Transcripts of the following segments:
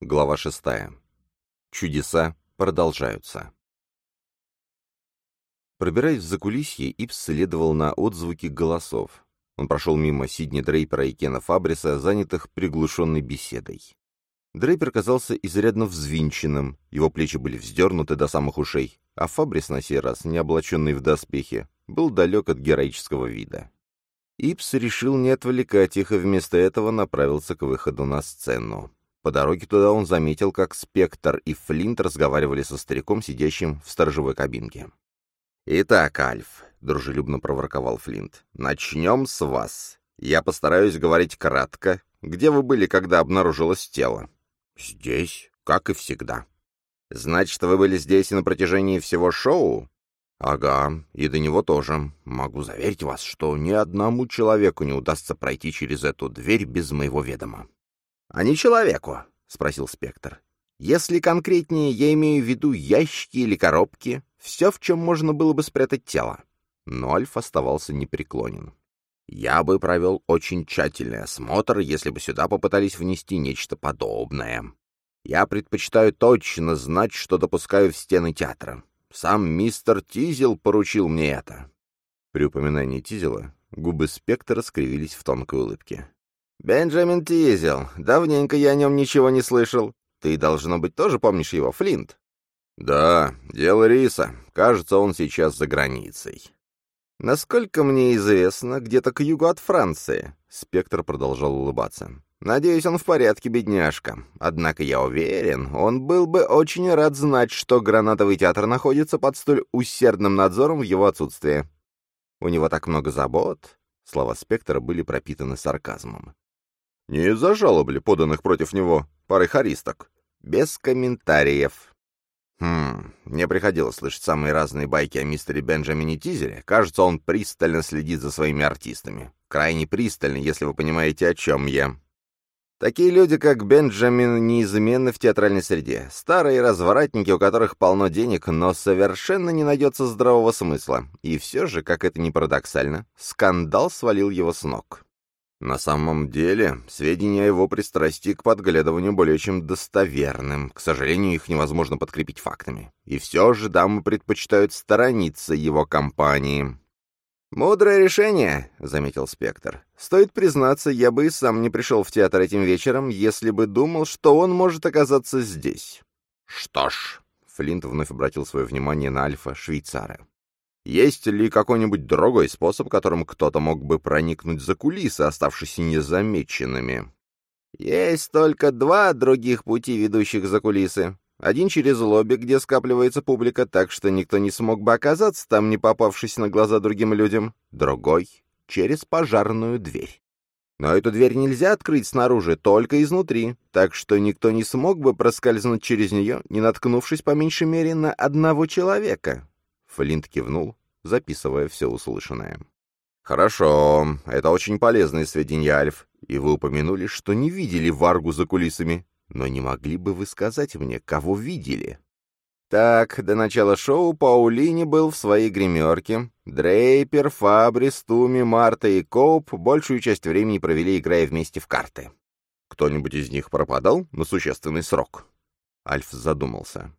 Глава шестая. Чудеса продолжаются. Пробираясь в закулисье, Ипс следовал на отзвуки голосов. Он прошел мимо Сидни Дрейпера и Кена Фабриса, занятых приглушенной беседой. Дрейпер казался изрядно взвинченным, его плечи были вздернуты до самых ушей, а Фабрис на сей раз, не облаченный в доспехи, был далек от героического вида. Ипс решил не отвлекать их и вместо этого направился к выходу на сцену. По дороге туда он заметил, как Спектр и Флинт разговаривали со стариком, сидящим в сторожевой кабинке. «Итак, Альф», — дружелюбно проворковал Флинт, — «начнем с вас. Я постараюсь говорить кратко. Где вы были, когда обнаружилось тело?» «Здесь, как и всегда». «Значит, вы были здесь и на протяжении всего шоу?» «Ага, и до него тоже. Могу заверить вас, что ни одному человеку не удастся пройти через эту дверь без моего ведома». «А не человеку?» — спросил Спектр. «Если конкретнее, я имею в виду ящики или коробки, все, в чем можно было бы спрятать тело». Но Альф оставался непреклонен. «Я бы провел очень тщательный осмотр, если бы сюда попытались внести нечто подобное. Я предпочитаю точно знать, что допускаю в стены театра. Сам мистер Тизел поручил мне это». При упоминании Тизела губы Спектра скривились в тонкой улыбке. «Бенджамин Тизел. Давненько я о нем ничего не слышал. Ты, должно быть, тоже помнишь его, Флинт?» «Да, дело риса. Кажется, он сейчас за границей». «Насколько мне известно, где-то к югу от Франции», — Спектр продолжал улыбаться. «Надеюсь, он в порядке, бедняжка. Однако я уверен, он был бы очень рад знать, что гранатовый театр находится под столь усердным надзором в его отсутствие. У него так много забот». Слова Спектра были пропитаны сарказмом. Не из-за жалоб поданных против него парой харисток? Без комментариев. Хм, мне приходилось слышать самые разные байки о мистере Бенджамине Тизере. Кажется, он пристально следит за своими артистами. Крайне пристально, если вы понимаете, о чем я. Такие люди, как Бенджамин, неизменны в театральной среде. Старые развратники, у которых полно денег, но совершенно не найдется здравого смысла. И все же, как это ни парадоксально, скандал свалил его с ног. На самом деле, сведения о его пристрастии к подглядыванию более чем достоверным. К сожалению, их невозможно подкрепить фактами. И все же дамы предпочитают сторониться его компании. «Мудрое решение», — заметил Спектр. «Стоит признаться, я бы и сам не пришел в театр этим вечером, если бы думал, что он может оказаться здесь». «Что ж», — Флинт вновь обратил свое внимание на Альфа-швейцара. Есть ли какой-нибудь другой способ, которым кто-то мог бы проникнуть за кулисы, оставшись незамеченными? Есть только два других пути, ведущих за кулисы. Один через лобби, где скапливается публика, так что никто не смог бы оказаться там, не попавшись на глаза другим людям. Другой — через пожарную дверь. Но эту дверь нельзя открыть снаружи, только изнутри, так что никто не смог бы проскользнуть через нее, не наткнувшись по меньшей мере на одного человека. Флинт кивнул, записывая все услышанное. «Хорошо, это очень полезные сведения, Альф. И вы упомянули, что не видели Варгу за кулисами. Но не могли бы вы сказать мне, кого видели?» Так, до начала шоу Паулини был в своей гримерке. Дрейпер, Фабрис, Туми, Марта и Коуп большую часть времени провели, играя вместе в карты. Кто-нибудь из них пропадал на существенный срок? Альф задумался.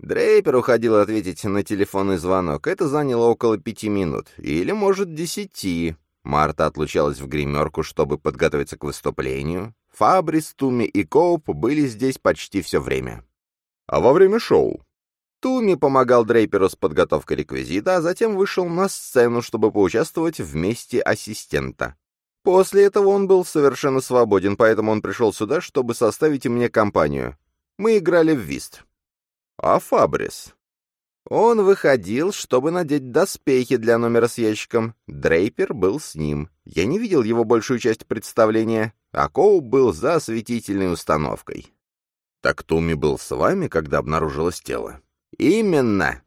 Дрейпер уходил ответить на телефонный звонок. Это заняло около пяти минут. Или, может, десяти. Марта отлучалась в гримерку, чтобы подготовиться к выступлению. Фабрис, Туми и Коуп были здесь почти все время. А во время шоу? Туми помогал Дрейперу с подготовкой реквизита, а затем вышел на сцену, чтобы поучаствовать вместе ассистента. После этого он был совершенно свободен, поэтому он пришел сюда, чтобы составить мне компанию. Мы играли в вист. А Фабрис? Он выходил, чтобы надеть доспехи для номера с ящиком. Дрейпер был с ним. Я не видел его большую часть представления, а Коу был за осветительной установкой. Так Туми был с вами, когда обнаружилось тело? Именно.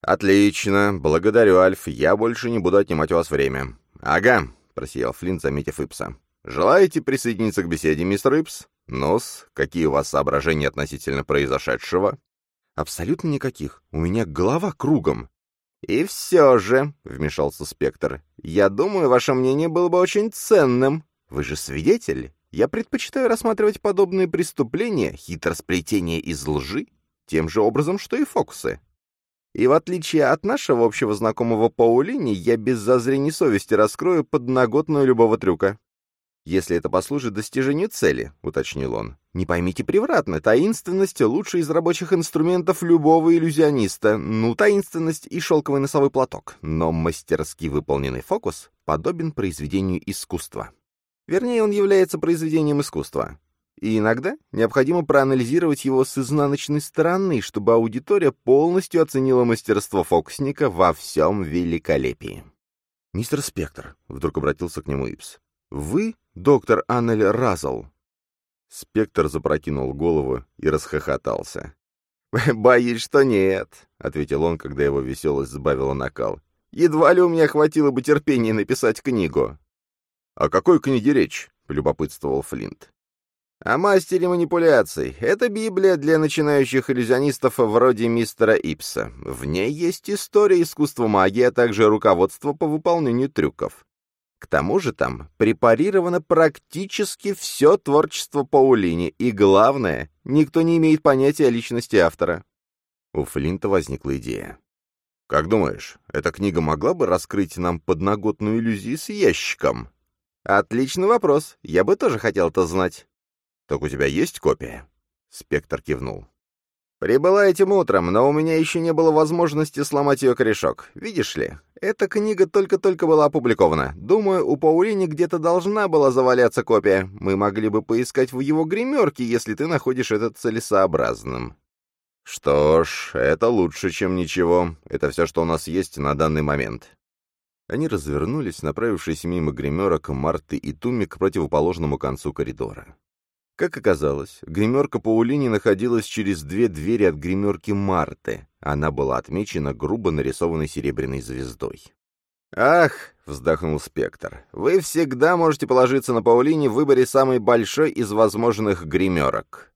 Отлично. Благодарю, Альф. Я больше не буду отнимать у вас время. Ага, просиял Флинт, заметив Ипса. Желаете присоединиться к беседе, мистер Ипс? Нос, какие у вас соображения относительно произошедшего? «Абсолютно никаких. У меня голова кругом». «И все же», — вмешался Спектр, — «я думаю, ваше мнение было бы очень ценным. Вы же свидетель. Я предпочитаю рассматривать подобные преступления, хитросплетения из лжи, тем же образом, что и фокусы. И в отличие от нашего общего знакомого Паулини, я без зазрений совести раскрою подноготную любого трюка. «Если это послужит достижению цели», — уточнил он. «Не поймите превратно, таинственность — лучший из рабочих инструментов любого иллюзиониста. Ну, таинственность и шелковый носовой платок. Но мастерски выполненный фокус подобен произведению искусства. Вернее, он является произведением искусства. И иногда необходимо проанализировать его с изнаночной стороны, чтобы аудитория полностью оценила мастерство фокусника во всем великолепии. «Мистер Спектр», — вдруг обратился к нему Ипс, — «вы доктор Аннель Разл?» Спектр запрокинул голову и расхохотался. «Боюсь, что нет», — ответил он, когда его веселость сбавила накал. «Едва ли у меня хватило бы терпения написать книгу». «О какой книге речь?» — полюбопытствовал Флинт. «О мастере манипуляций. Это Библия для начинающих иллюзионистов вроде мистера Ипса. В ней есть история искусства магии, а также руководство по выполнению трюков. К тому же там препарировано практически все творчество Паулини, и главное, никто не имеет понятия о личности автора. У Флинта возникла идея. «Как думаешь, эта книга могла бы раскрыть нам подноготную иллюзию с ящиком?» «Отличный вопрос. Я бы тоже хотел это знать». «Так у тебя есть копия?» Спектр кивнул. «Прибыла этим утром, но у меня еще не было возможности сломать ее корешок. Видишь ли, эта книга только-только была опубликована. Думаю, у Паулини где-то должна была заваляться копия. Мы могли бы поискать в его гримерке, если ты находишь это целесообразным». «Что ж, это лучше, чем ничего. Это все, что у нас есть на данный момент». Они развернулись, направившись мимо гримерок Марты и Туми к противоположному концу коридора. Как оказалось, гримерка Паулини находилась через две двери от гримерки Марты. Она была отмечена грубо нарисованной серебряной звездой. «Ах!» — вздохнул Спектр. «Вы всегда можете положиться на Паулини в выборе самой большой из возможных гримерок».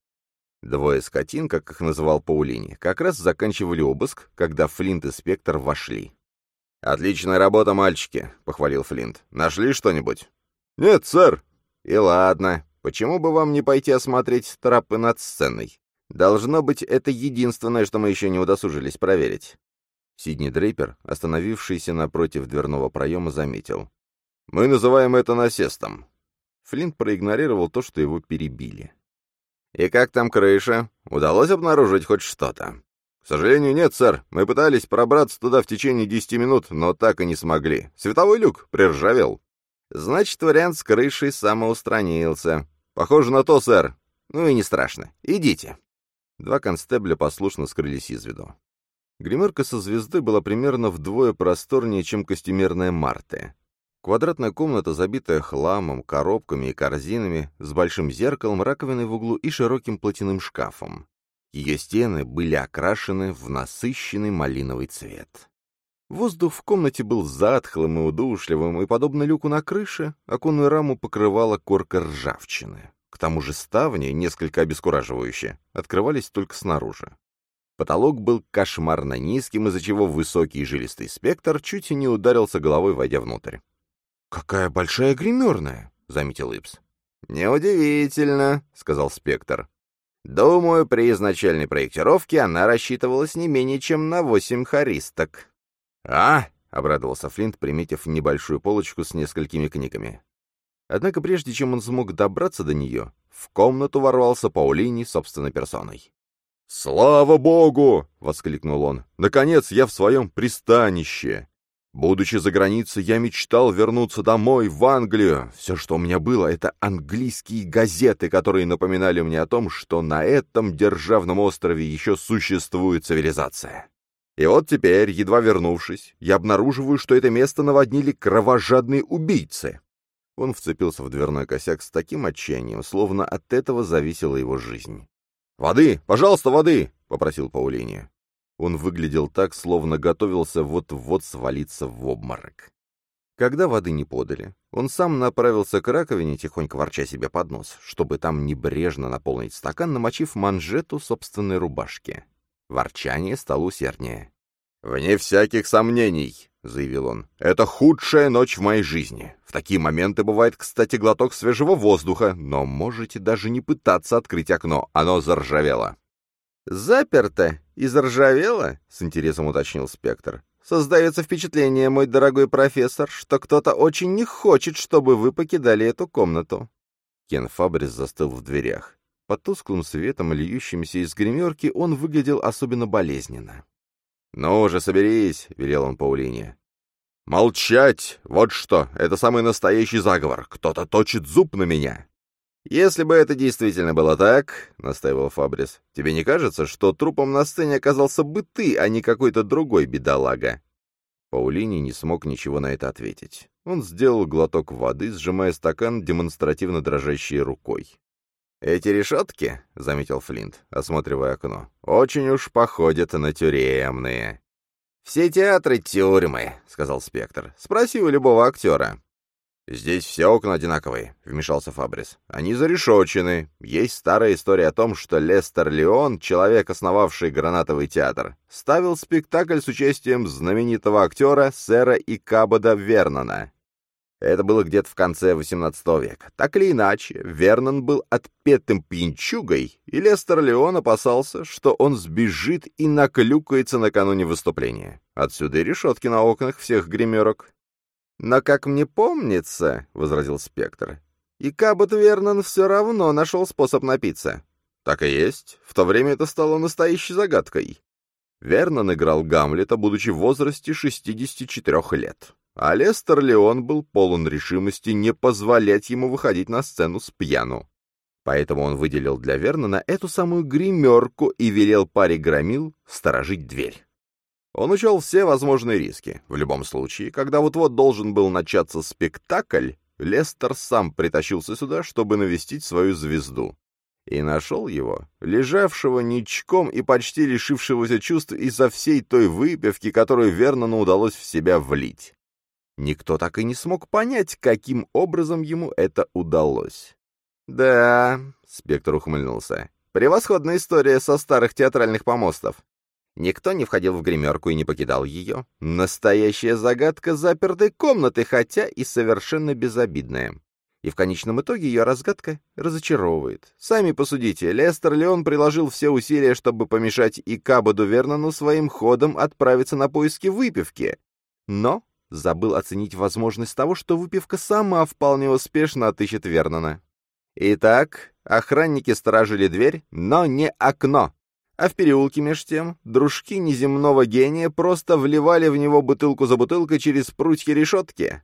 Двое скотин, как их называл Паулини, как раз заканчивали обыск, когда Флинт и Спектр вошли. «Отличная работа, мальчики», — похвалил Флинт. «Нашли что-нибудь?» «Нет, сэр». «И ладно. Почему бы вам не пойти осмотреть трапы над сценой? Должно быть, это единственное, что мы еще не удосужились проверить». Сидни Дрейпер, остановившийся напротив дверного проема, заметил. «Мы называем это насестом». Флинт проигнорировал то, что его перебили. «И как там крыша? Удалось обнаружить хоть что-то?» «К сожалению, нет, сэр. Мы пытались пробраться туда в течение десяти минут, но так и не смогли. Световой люк приржавел». «Значит, вариант с крышей самоустранился. «Похоже на то, сэр. Ну и не страшно. Идите». Два констебля послушно скрылись из виду. Гримерка со звезды была примерно вдвое просторнее, чем костюмерная Марты. Квадратная комната, забитая хламом, коробками и корзинами, с большим зеркалом, раковиной в углу и широким платяным шкафом. Ее стены были окрашены в насыщенный малиновый цвет. Воздух в комнате был затхлым и удушливым, и, подобно люку на крыше, оконную раму покрывала корка ржавчины. К тому же ставни, несколько обескураживающие, открывались только снаружи. Потолок был кошмарно низким, из-за чего высокий и жилистый спектр чуть и не ударился головой, войдя внутрь. «Какая большая гримерная!» — заметил Ипс. «Неудивительно», — сказал спектр. «Думаю, при изначальной проектировке она рассчитывалась не менее чем на восемь харисток». «А!» — обрадовался Флинт, приметив небольшую полочку с несколькими книгами. Однако прежде чем он смог добраться до нее, в комнату ворвался Паулини собственной персоной. «Слава богу!» — воскликнул он. «Наконец я в своем пристанище! Будучи за границей, я мечтал вернуться домой, в Англию. Все, что у меня было, это английские газеты, которые напоминали мне о том, что на этом державном острове еще существует цивилизация. И вот теперь, едва вернувшись, я обнаруживаю, что это место наводнили кровожадные убийцы. Он вцепился в дверной косяк с таким отчаянием, словно от этого зависела его жизнь. «Воды! Пожалуйста, воды!» — попросил Паулини. Он выглядел так, словно готовился вот-вот свалиться в обморок. Когда воды не подали, он сам направился к раковине, тихонько ворча себе под нос, чтобы там небрежно наполнить стакан, намочив манжету собственной рубашки. Ворчание стало усерднее. «Вне всяких сомнений», — заявил он. «Это худшая ночь в моей жизни. В такие моменты бывает, кстати, глоток свежего воздуха, но можете даже не пытаться открыть окно, оно заржавело». «Заперто и заржавело?» — с интересом уточнил Спектр. «Создается впечатление, мой дорогой профессор, что кто-то очень не хочет, чтобы вы покидали эту комнату». Кен Фабрис застыл в дверях. Под тусклым светом, льющимся из гримерки, он выглядел особенно болезненно. «Ну уже соберись», — велел он Паулине. «Молчать! Вот что! Это самый настоящий заговор! Кто-то точит зуб на меня!» «Если бы это действительно было так», — настаивал Фабрис, — «тебе не кажется, что трупом на сцене оказался бы ты, а не какой-то другой бедолага?» Паулини не смог ничего на это ответить. Он сделал глоток воды, сжимая стакан демонстративно дрожащей рукой. «Эти решетки», — заметил Флинт, осматривая окно, — «очень уж походят на тюремные». «Все театры — тюрьмы», — сказал Спектр. «Спроси у любого актера». «Здесь все окна одинаковые», — вмешался Фабрис. «Они зарешочены. Есть старая история о том, что Лестер Леон, человек, основавший гранатовый театр, ставил спектакль с участием знаменитого актера сэра Икабода Вернона. Это было где-то в конце XVIII века. Так или иначе, Вернон был отпетым пьянчугой, и Лестер Леон опасался, что он сбежит и наклюкается накануне выступления. Отсюда и решетки на окнах всех гримерок. «Но, как мне помнится, — возразил Спектр, — и Кабот Вернон все равно нашел способ напиться». «Так и есть. В то время это стало настоящей загадкой». Вернон играл Гамлета, будучи в возрасте 64 лет. А Лестер Леон был полон решимости не позволять ему выходить на сцену с пьяну. Поэтому он выделил для Вернона эту самую гримерку и велел паре громил сторожить дверь. Он учел все возможные риски. В любом случае, когда вот-вот должен был начаться спектакль, Лестер сам притащился сюда, чтобы навестить свою звезду. И нашел его, лежавшего ничком и почти лишившегося чувств из-за всей той выпивки, которую Вернону удалось в себя влить. Никто так и не смог понять, каким образом ему это удалось. «Да», — Спектр ухмыльнулся, — «превосходная история со старых театральных помостов. Никто не входил в гримерку и не покидал ее. Настоящая загадка запертой комнаты, хотя и совершенно безобидная. И в конечном итоге ее разгадка разочаровывает. Сами посудите, Лестер Леон приложил все усилия, чтобы помешать и Кабаду Вернону своим ходом отправиться на поиски выпивки. Но забыл оценить возможность того, что выпивка сама вполне успешно отыщет Вернона. Итак, охранники сторожили дверь, но не окно. А в переулке меж тем дружки неземного гения просто вливали в него бутылку за бутылкой через прутья решетки.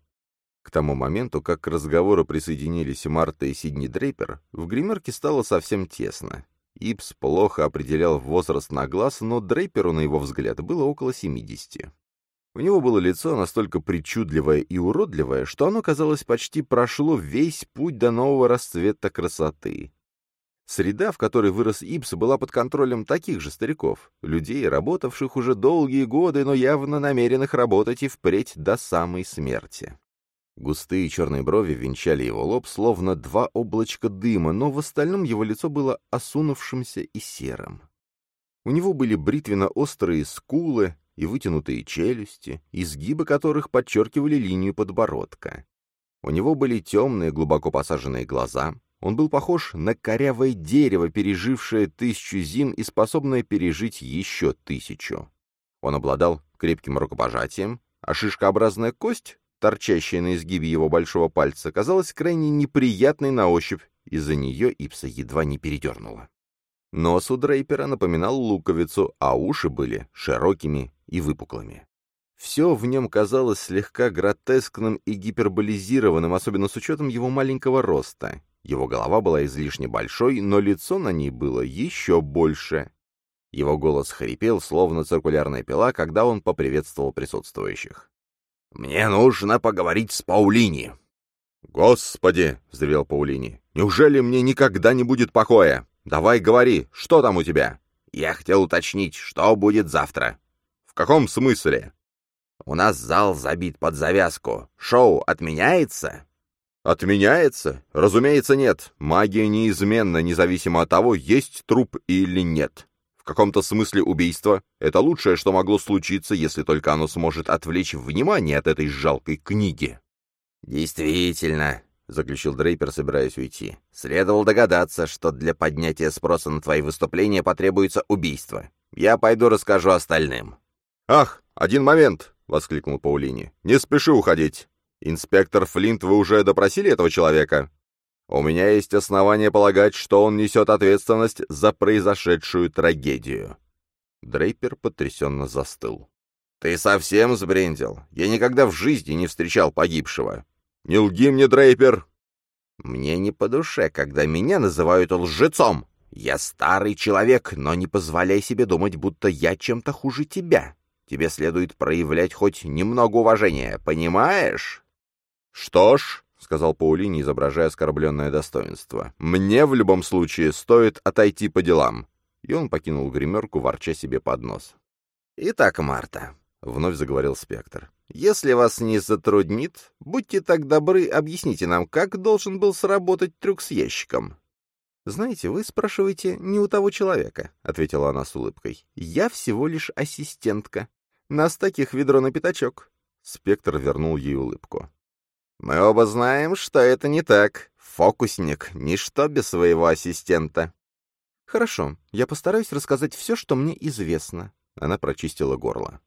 К тому моменту, как к разговору присоединились Марта и Сидни Дрейпер, в гримерке стало совсем тесно. Ипс плохо определял возраст на глаз, но Дрейперу, на его взгляд, было около семидесяти. У него было лицо настолько причудливое и уродливое, что оно, казалось, почти прошло весь путь до нового расцвета красоты. Среда, в которой вырос Ипс, была под контролем таких же стариков, людей, работавших уже долгие годы, но явно намеренных работать и впредь до самой смерти. Густые черные брови венчали его лоб, словно два облачка дыма, но в остальном его лицо было осунувшимся и серым. У него были бритвенно-острые скулы, и вытянутые челюсти, изгибы которых подчеркивали линию подбородка. У него были темные, глубоко посаженные глаза. Он был похож на корявое дерево, пережившее тысячу зим и способное пережить еще тысячу. Он обладал крепким рукопожатием, а шишкообразная кость, торчащая на изгибе его большого пальца, казалась крайне неприятной на ощупь, из-за нее Ипса едва не передернула. Нос у Дрейпера напоминал луковицу, а уши были широкими и выпуклыми. Все в нем казалось слегка гротескным и гиперболизированным, особенно с учетом его маленького роста. Его голова была излишне большой, но лицо на ней было еще больше. Его голос хрипел, словно циркулярная пила, когда он поприветствовал присутствующих. «Мне нужно поговорить с Паулини!» «Господи!» — взревел Паулини. «Неужели мне никогда не будет покоя? Давай говори, что там у тебя?» «Я хотел уточнить, что будет завтра». «В каком смысле?» «У нас зал забит под завязку. Шоу отменяется?» «Отменяется? Разумеется, нет. Магия неизменна, независимо от того, есть труп или нет. В каком-то смысле убийство — это лучшее, что могло случиться, если только оно сможет отвлечь внимание от этой жалкой книги. «Действительно», — заключил Дрейпер, собираясь уйти, — «следовало догадаться, что для поднятия спроса на твои выступления потребуется убийство. Я пойду расскажу остальным». «Ах, один момент!» — воскликнул Паулини. «Не спеши уходить. Инспектор Флинт, вы уже допросили этого человека?» У меня есть основания полагать, что он несет ответственность за произошедшую трагедию». Дрейпер потрясенно застыл. «Ты совсем сбрендил? Я никогда в жизни не встречал погибшего». «Не лги мне, Дрейпер!» «Мне не по душе, когда меня называют лжецом. Я старый человек, но не позволяй себе думать, будто я чем-то хуже тебя. Тебе следует проявлять хоть немного уважения, понимаешь?» «Что ж», — сказал Паулини, изображая оскорбленное достоинство. «Мне в любом случае стоит отойти по делам». И он покинул гримерку, ворча себе под нос. «Итак, Марта», — вновь заговорил Спектр, — «если вас не затруднит, будьте так добры, объясните нам, как должен был сработать трюк с ящиком». «Знаете, вы спрашиваете не у того человека», — ответила она с улыбкой. «Я всего лишь ассистентка. Нас таких ведро на пятачок». Спектр вернул ей улыбку. Мы оба знаем, что это не так. Фокусник — ничто без своего ассистента. Хорошо, я постараюсь рассказать все, что мне известно. Она прочистила горло.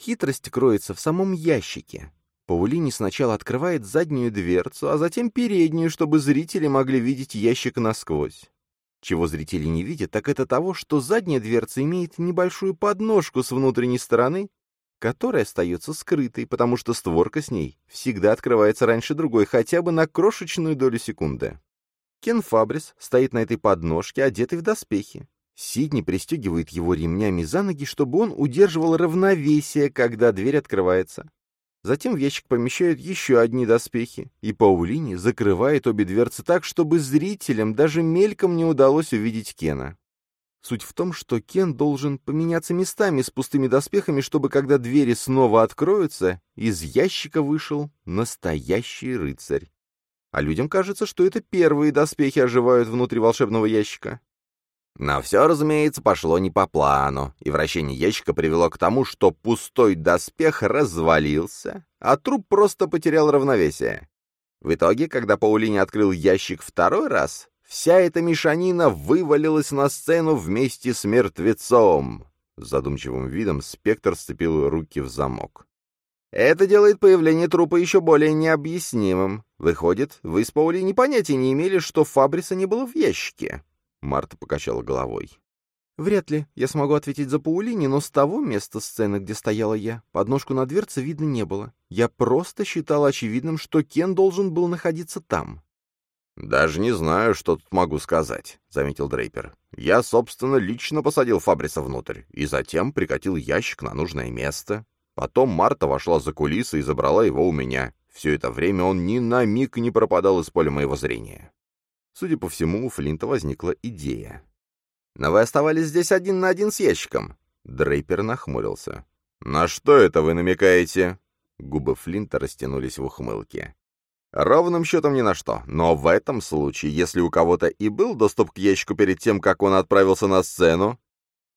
Хитрость кроется в самом ящике. Паулини сначала открывает заднюю дверцу, а затем переднюю, чтобы зрители могли видеть ящик насквозь. Чего зрители не видят, так это того, что задняя дверца имеет небольшую подножку с внутренней стороны, которая остается скрытой, потому что створка с ней всегда открывается раньше другой, хотя бы на крошечную долю секунды. Кен Фабрис стоит на этой подножке, одетый в доспехи. Сидни пристегивает его ремнями за ноги, чтобы он удерживал равновесие, когда дверь открывается. Затем в ящик помещают еще одни доспехи, и Паулини закрывает обе дверцы так, чтобы зрителям даже мельком не удалось увидеть Кена. Суть в том, что Кен должен поменяться местами с пустыми доспехами, чтобы, когда двери снова откроются, из ящика вышел настоящий рыцарь. А людям кажется, что это первые доспехи оживают внутри волшебного ящика. Но все, разумеется, пошло не по плану, и вращение ящика привело к тому, что пустой доспех развалился, а труп просто потерял равновесие. В итоге, когда Паулини открыл ящик второй раз, Вся эта мешанина вывалилась на сцену вместе с мертвецом. С задумчивым видом спектр сцепил руки в замок. Это делает появление трупа еще более необъяснимым. Выходит, вы с Паулиной понятия не имели, что Фабриса не было в ящике. Марта покачала головой. Вряд ли я смогу ответить за Паулини, но с того места сцены, где стояла я, подножку на дверце видно не было. Я просто считал очевидным, что Кен должен был находиться там. «Даже не знаю, что тут могу сказать», — заметил Дрейпер. «Я, собственно, лично посадил Фабриса внутрь и затем прикатил ящик на нужное место. Потом Марта вошла за кулисы и забрала его у меня. Все это время он ни на миг не пропадал из поля моего зрения». Судя по всему, у Флинта возникла идея. «Но вы оставались здесь один на один с ящиком». Дрейпер нахмурился. «На что это вы намекаете?» Губы Флинта растянулись в ухмылке. Ровным счетом ни на что. Но в этом случае, если у кого-то и был доступ к ящику перед тем, как он отправился на сцену,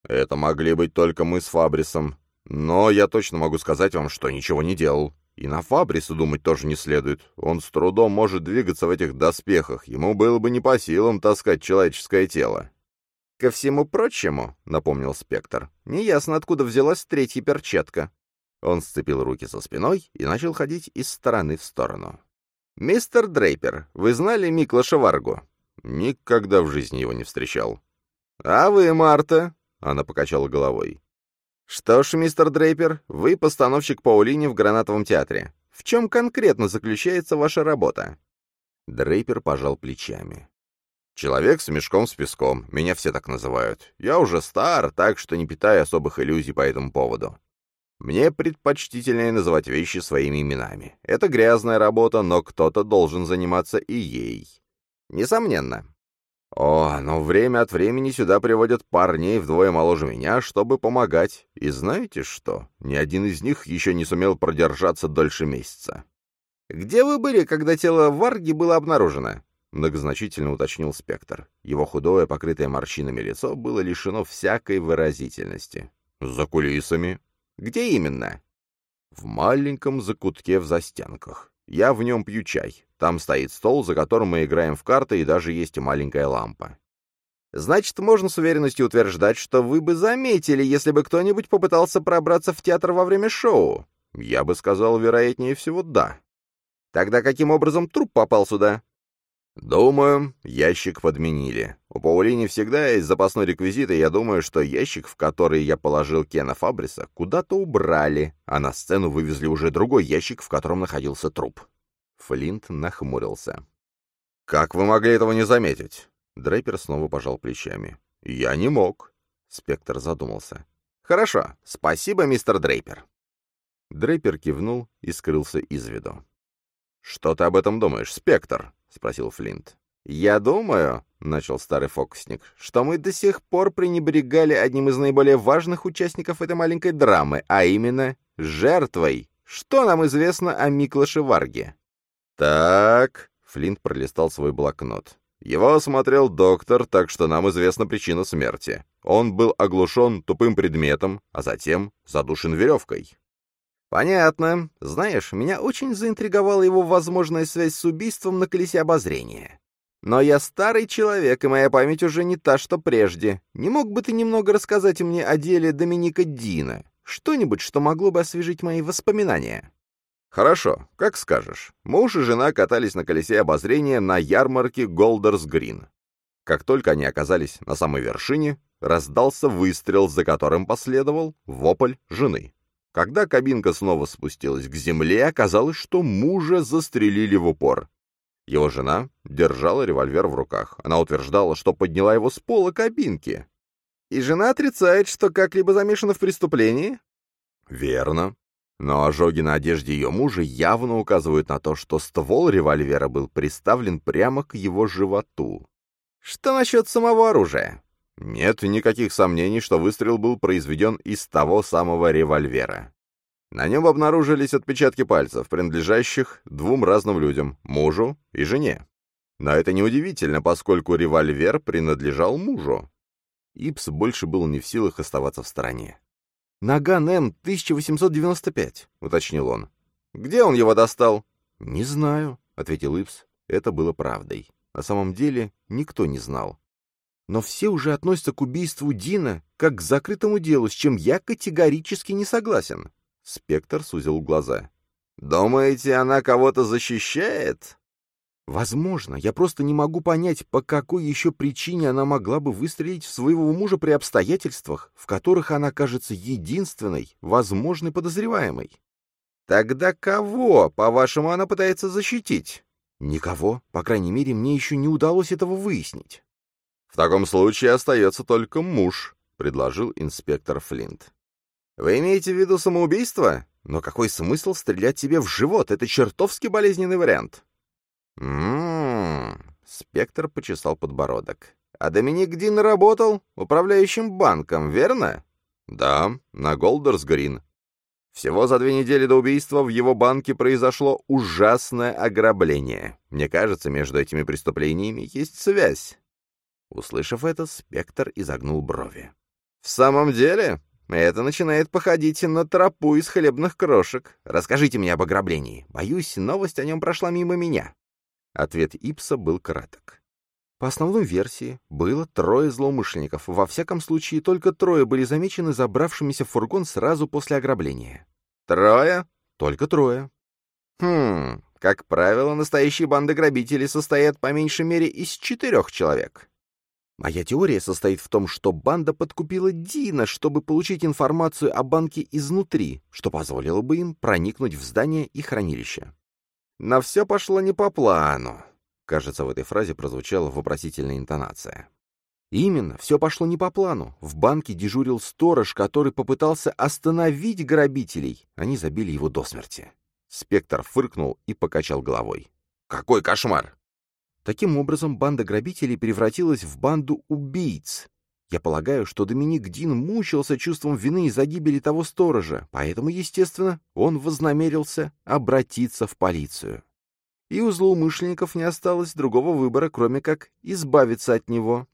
это могли быть только мы с Фабрисом. Но я точно могу сказать вам, что ничего не делал. И на Фабриса думать тоже не следует. Он с трудом может двигаться в этих доспехах. Ему было бы не по силам таскать человеческое тело. «Ко всему прочему», — напомнил Спектр, — «неясно, откуда взялась третья перчатка». Он сцепил руки за спиной и начал ходить из стороны в сторону. «Мистер Дрейпер, вы знали Миклаша Варгу?» «Никогда в жизни его не встречал». «А вы, Марта?» — она покачала головой. «Что ж, мистер Дрейпер, вы постановщик Паулини в Гранатовом театре. В чем конкретно заключается ваша работа?» Дрейпер пожал плечами. «Человек с мешком с песком. Меня все так называют. Я уже стар, так что не питаю особых иллюзий по этому поводу. Мне предпочтительнее называть вещи своими именами. Это грязная работа, но кто-то должен заниматься и ей. Несомненно. О, но время от времени сюда приводят парней вдвое моложе меня, чтобы помогать. И знаете что? Ни один из них еще не сумел продержаться дольше месяца. Где вы были, когда тело Варги было обнаружено? — многозначительно уточнил Спектр. Его худое, покрытое морщинами лицо было лишено всякой выразительности. «За кулисами». «Где именно?» «В маленьком закутке в застенках. Я в нем пью чай. Там стоит стол, за которым мы играем в карты, и даже есть маленькая лампа». «Значит, можно с уверенностью утверждать, что вы бы заметили, если бы кто-нибудь попытался пробраться в театр во время шоу?» «Я бы сказал, вероятнее всего, да». «Тогда каким образом труп попал сюда?» «Думаю, ящик подменили. У Паулини всегда есть запасной реквизит, и я думаю, что ящик, в который я положил Кена Фабриса, куда-то убрали, а на сцену вывезли уже другой ящик, в котором находился труп». Флинт нахмурился. «Как вы могли этого не заметить?» Дрейпер снова пожал плечами. «Я не мог». Спектр задумался. «Хорошо. Спасибо, мистер Дрейпер». Дрейпер кивнул и скрылся из виду. «Что ты об этом думаешь, Спектр?» — спросил Флинт. «Я думаю», — начал старый фокусник, «что мы до сих пор пренебрегали одним из наиболее важных участников этой маленькой драмы, а именно жертвой. Что нам известно о Миклаше Варге?» «Так...» — Флинт пролистал свой блокнот. «Его осмотрел доктор, так что нам известна причина смерти. Он был оглушен тупым предметом, а затем задушен веревкой». «Понятно. Знаешь, меня очень заинтриговала его возможная связь с убийством на колесе обозрения. Но я старый человек, и моя память уже не та, что прежде. Не мог бы ты немного рассказать мне о деле Доминика Дина? Что-нибудь, что могло бы освежить мои воспоминания?» «Хорошо, как скажешь. Муж и жена катались на колесе обозрения на ярмарке Голдерс Грин. Как только они оказались на самой вершине, раздался выстрел, за которым последовал вопль жены. Когда кабинка снова спустилась к земле, оказалось, что мужа застрелили в упор. Его жена держала револьвер в руках. Она утверждала, что подняла его с пола кабинки. «И жена отрицает, что как-либо замешана в преступлении?» «Верно. Но ожоги на одежде ее мужа явно указывают на то, что ствол револьвера был приставлен прямо к его животу». «Что насчет самого оружия?» Нет никаких сомнений, что выстрел был произведен из того самого револьвера. На нем обнаружились отпечатки пальцев, принадлежащих двум разным людям, мужу и жене. Но это неудивительно, поскольку револьвер принадлежал мужу. Ипс больше был не в силах оставаться в стороне. «Наган М, 1895», — уточнил он. «Где он его достал?» «Не знаю», — ответил Ипс. Это было правдой. На самом деле никто не знал но все уже относятся к убийству Дина как к закрытому делу, с чем я категорически не согласен. Спектр сузил глаза. «Думаете, она кого-то защищает?» «Возможно. Я просто не могу понять, по какой еще причине она могла бы выстрелить в своего мужа при обстоятельствах, в которых она кажется единственной, возможной подозреваемой». «Тогда кого, по-вашему, она пытается защитить?» «Никого. По крайней мере, мне еще не удалось этого выяснить». «В таком случае остается только муж», — предложил инспектор Флинт. «Вы имеете в виду самоубийство? Но какой смысл стрелять себе в живот? Это чертовски болезненный вариант». «М-м-м», Спектр почесал подбородок. «А Доминик Дин работал управляющим банком, верно?» «Да, на Голдерс Грин. Всего за две недели до убийства в его банке произошло ужасное ограбление. Мне кажется, между этими преступлениями есть связь. Услышав это, Спектр изогнул брови. «В самом деле? Это начинает походить на тропу из хлебных крошек. Расскажите мне об ограблении. Боюсь, новость о нем прошла мимо меня». Ответ Ипса был краток. По основной версии, было трое злоумышленников. Во всяком случае, только трое были замечены забравшимися в фургон сразу после ограбления. «Трое?» «Только трое». «Хм, как правило, настоящие банды грабителей состоят по меньшей мере из четырех человек. Моя теория состоит в том, что банда подкупила Дина, чтобы получить информацию о банке изнутри, что позволило бы им проникнуть в здание и хранилище. Но все пошло не по плану. Кажется, в этой фразе прозвучала вопросительная интонация. Именно, все пошло не по плану. В банке дежурил сторож, который попытался остановить грабителей. Они забили его до смерти. Спектр фыркнул и покачал головой. «Какой кошмар! Таким образом, банда грабителей превратилась в банду убийц. Я полагаю, что Доминик Дин мучился чувством вины из-за гибели того сторожа, поэтому, естественно, он вознамерился обратиться в полицию. и у злоумышленников не осталось другого выбора, кроме как избавиться от него.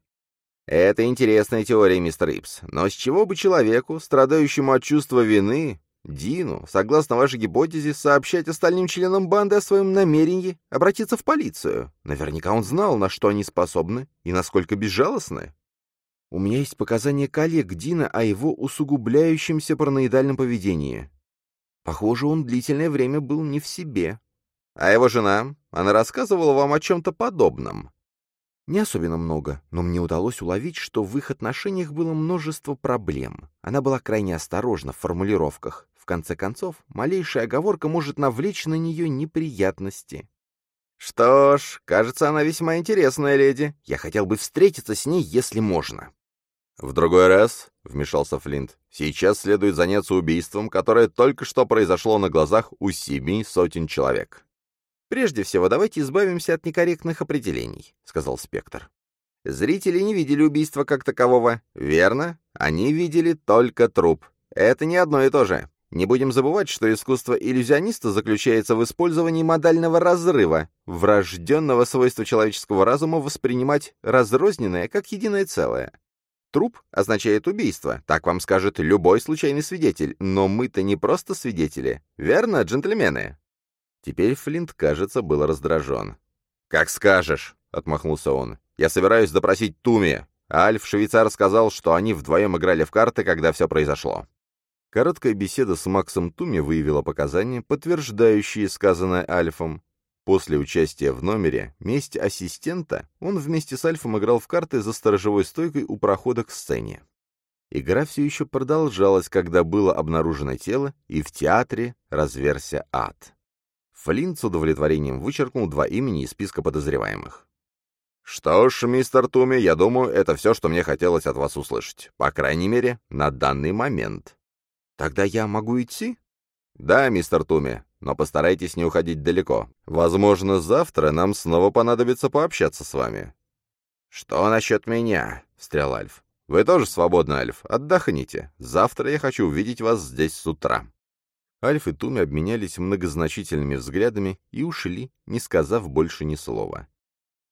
Это интересная теория, мистер Ипс, но с чего бы человеку, страдающему от чувства вины, Дину, согласно вашей гипотезе, сообщать остальным членам банды о своем намерении обратиться в полицию? Наверняка он знал, на что они способны и насколько безжалостны. У меня есть показания коллег Дина о его усугубляющемся параноидальном поведении. Похоже, он длительное время был не в себе. А его жена? Она рассказывала вам о чем-то подобном? Не особенно много, но мне удалось уловить, что в их отношениях было множество проблем. Она была крайне осторожна в формулировках. В конце концов, малейшая оговорка может навлечь на нее неприятности. «Что ж, кажется, она весьма интересная леди. Я хотел бы встретиться с ней, если можно». «В другой раз», — вмешался Флинт, — «сейчас следует заняться убийством, которое только что произошло на глазах у семи сотен человек». «Прежде всего, давайте избавимся от некорректных определений», — сказал Спектр. «Зрители не видели убийства как такового, верно? Они видели только труп. Это не одно и то же. Не будем забывать, что искусство иллюзиониста заключается в использовании модального разрыва, врожденного свойства человеческого разума воспринимать разрозненное как единое целое. Труп означает убийство, так вам скажет любой случайный свидетель, но мы-то не просто свидетели, верно, джентльмены?» Теперь Флинт, кажется, был раздражен. «Как скажешь», — отмахнулся он. «Я собираюсь допросить Туми. Альф-швейцар сказал, что они вдвоем играли в карты, когда все произошло». Короткая беседа с Максом Туми выявила показания, подтверждающие сказанное Альфом. После участия в номере «Месть ассистента» он вместе с Альфом играл в карты за сторожевой стойкой у прохода к сцене. Игра все еще продолжалась, когда было обнаружено тело, и в театре разверся ад. Флинт с удовлетворением вычеркнул два имени из списка подозреваемых. «Что ж, мистер Туми, я думаю, это все, что мне хотелось от вас услышать. По крайней мере, на данный момент». Тогда я могу идти? Да, мистер Туми, но постарайтесь не уходить далеко. Возможно, завтра нам снова понадобится пообщаться с вами. Что насчет меня? встрял Альф. Вы тоже свободны, Альф. Отдохните. Завтра я хочу увидеть вас здесь с утра. Альф и Туми обменялись многозначительными взглядами и ушли, не сказав больше ни слова.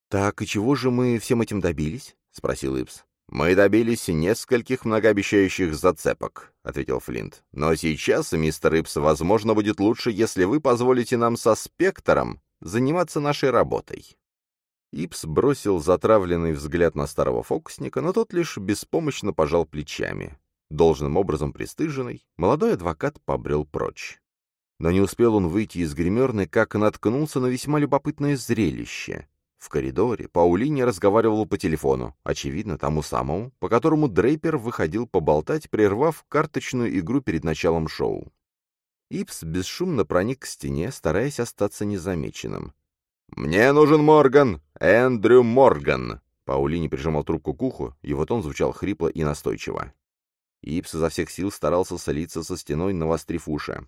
«Так, и чего же мы всем этим добились?» — спросил Ипс. «Мы добились нескольких многообещающих зацепок», — ответил Флинт. «Но сейчас, мистер Ипс, возможно, будет лучше, если вы позволите нам со Спектром заниматься нашей работой». Ипс бросил затравленный взгляд на старого фокусника, но тот лишь беспомощно пожал плечами. Должным образом пристыженный, молодой адвокат побрел прочь. Но не успел он выйти из гримерной, как наткнулся на весьма любопытное зрелище. В коридоре Паулини разговаривал по телефону, очевидно, тому самому, по которому Дрейпер выходил поболтать, прервав карточную игру перед началом шоу. Ипс бесшумно проник к стене, стараясь остаться незамеченным. «Мне нужен Морган! Эндрю Морган!» Паулини прижимал трубку к уху, и вот он звучал хрипло и настойчиво. Ипс изо всех сил старался солиться со стеной, навострив уши.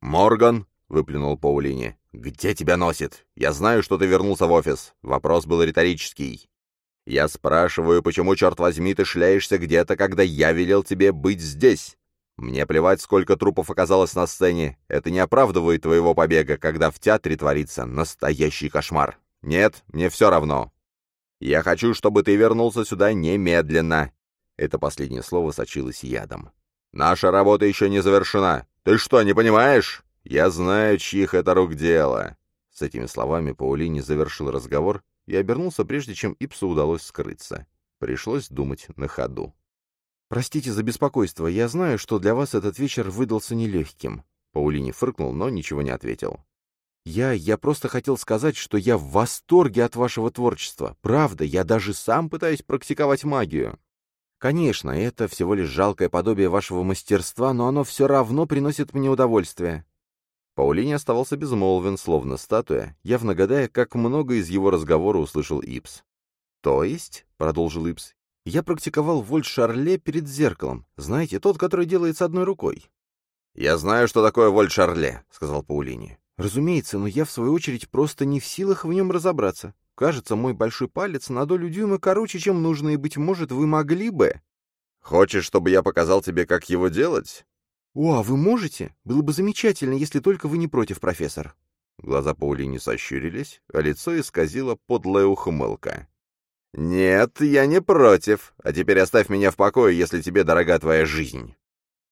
«Морган!» — выплюнул Паулини. «Где тебя носит? Я знаю, что ты вернулся в офис. Вопрос был риторический. Я спрашиваю, почему, черт возьми, ты шляешься где-то, когда я велел тебе быть здесь? Мне плевать, сколько трупов оказалось на сцене. Это не оправдывает твоего побега, когда в театре творится настоящий кошмар. Нет, мне все равно. Я хочу, чтобы ты вернулся сюда немедленно». Это последнее слово сочилось ядом. «Наша работа еще не завершена. Ты что, не понимаешь?» «Я знаю, чьих это рук дело!» С этими словами Паулини завершил разговор и обернулся, прежде чем Ипсу удалось скрыться. Пришлось думать на ходу. «Простите за беспокойство, я знаю, что для вас этот вечер выдался нелегким». Паулини фыркнул, но ничего не ответил. «Я... я просто хотел сказать, что я в восторге от вашего творчества. Правда, я даже сам пытаюсь практиковать магию. Конечно, это всего лишь жалкое подобие вашего мастерства, но оно все равно приносит мне удовольствие. Паулини оставался безмолвен, словно статуя, явно гадая, как много из его разговора услышал Ипс. «То есть», — продолжил Ипс, — «я практиковал вольт-шарле перед зеркалом, знаете, тот, который делается одной рукой». «Я знаю, что такое вольт-шарле», — сказал Паулини. «Разумеется, но я, в свою очередь, просто не в силах в нем разобраться. Кажется, мой большой палец на долю дюйма короче, чем нужно, и, быть может, вы могли бы...» «Хочешь, чтобы я показал тебе, как его делать?» «О, а вы можете? Было бы замечательно, если только вы не против, профессор». Глаза Паулини сощурились, а лицо исказило подлая ухмылка. «Нет, я не против. А теперь оставь меня в покое, если тебе дорога твоя жизнь».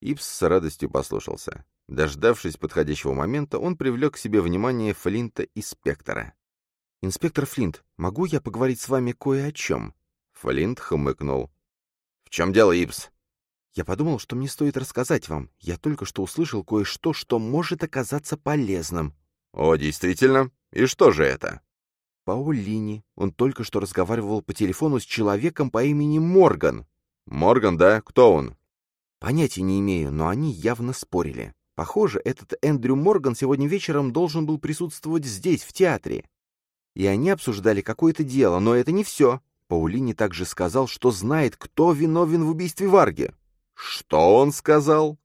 Ипс с радостью послушался. Дождавшись подходящего момента, он привлек к себе внимание Флинта и Спектора. «Инспектор Флинт, могу я поговорить с вами кое о чем?» Флинт хмыкнул. «В чем дело, Ипс?» «Я подумал, что мне стоит рассказать вам. Я только что услышал кое-что, что может оказаться полезным». «О, действительно? И что же это?» Паулини. Он только что разговаривал по телефону с человеком по имени Морган. Морган, да? Кто он? Понятия не имею, но они явно спорили. Похоже, этот Эндрю Морган сегодня вечером должен был присутствовать здесь, в театре. И они обсуждали какое-то дело, но это не все. Паулини также сказал, что знает, кто виновен в убийстве Варги. «Что он сказал?»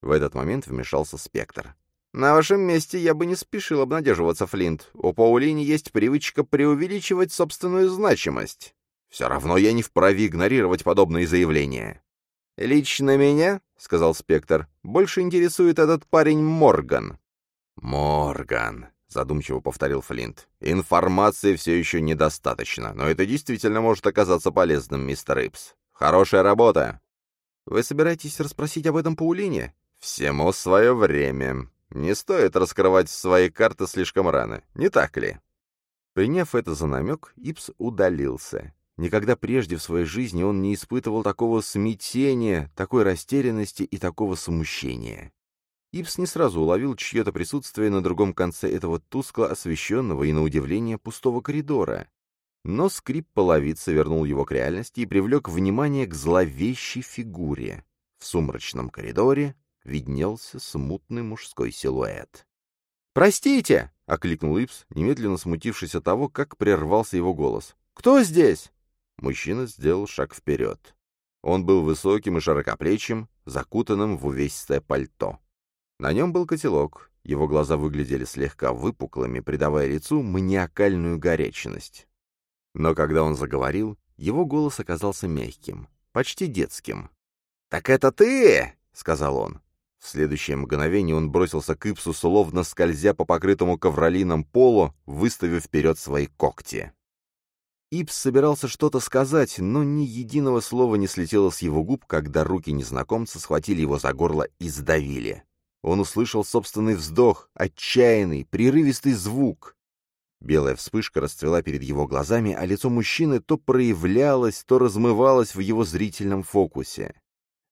В этот момент вмешался Спектр. На вашем месте я бы не спешил обнадеживаться, Флинт. У Паулини есть привычка преувеличивать собственную значимость. Все равно я не вправе игнорировать подобные заявления. «Лично меня, — сказал Спектр, — больше интересует этот парень Морган». «Морган», — задумчиво повторил Флинт. «Информации все еще недостаточно, но это действительно может оказаться полезным, мистер Ипс. Хорошая работа». «Вы собираетесь расспросить об этом Паулине?» «Всему свое время. Не стоит раскрывать свои карты слишком рано, не так ли? Приняв это за намек, Ипс удалился. Никогда прежде в своей жизни он не испытывал такого смятения, такой растерянности и такого смущения. Ипс не сразу уловил чье-то присутствие на другом конце этого тускло освещенного и, на удивление, пустого коридора. Но скрип половицы вернул его к реальности и привлек внимание к зловещей фигуре. В сумрачном коридоре виднелся смутный мужской силуэт. «Простите!» — окликнул Ипс, немедленно смутившись от того, как прервался его голос. «Кто здесь?» Мужчина сделал шаг вперед. Он был высоким и широкоплечим, закутанным в увесистое пальто. На нем был котелок, его глаза выглядели слегка выпуклыми, придавая лицу маниакальную горячность. Но когда он заговорил, его голос оказался мягким, почти детским. «Так это ты!» — сказал он. В следующее мгновение он бросился к Ипсу, словно скользя по покрытому ковролином полу, выставив вперед свои когти. Ипс собирался что-то сказать, но ни единого слова не слетело с его губ, когда руки незнакомца схватили его за горло и сдавили. Он услышал собственный вздох, отчаянный, прерывистый звук. Белая вспышка расцвела перед его глазами, а лицо мужчины то проявлялось, то размывалось в его зрительном фокусе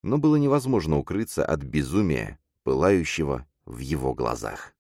но было невозможно укрыться от безумия, пылающего в его глазах.